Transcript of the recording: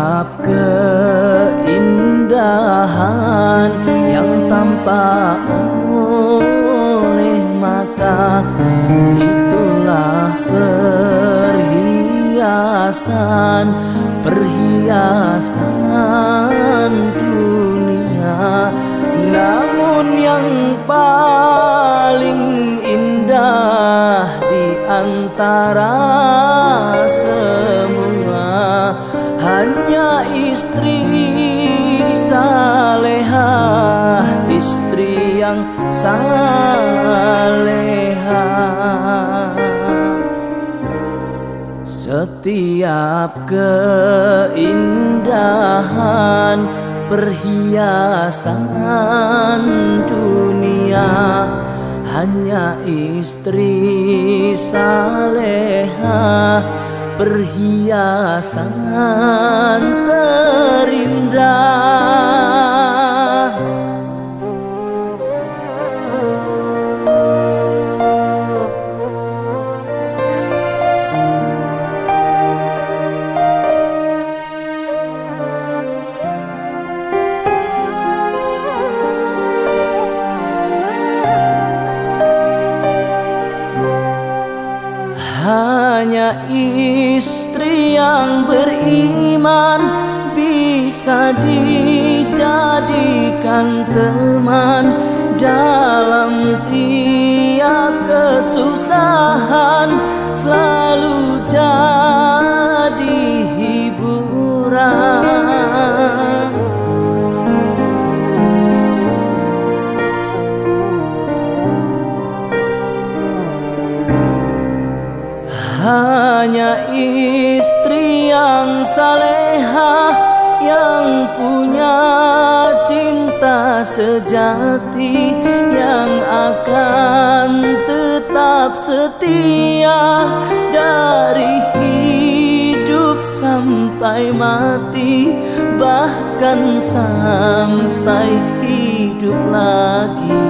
Setiap keindahan yang tampak oleh mata Itulah perhiasan, perhiasan dunia. Namun yang paling indah di antara istri saleha Istri yang saleha Setiap keindahan perhiasan dunia Hanya istri saleha perhiasan terindah Hanya istri yang beriman bisa dijadikan teman dalam tiap kesusahan. Selalu jadi Hanya istri yang saleha Yang punya cinta sejati Yang akan tetap setia Dari hidup sampai mati Bahkan sampai hidup lagi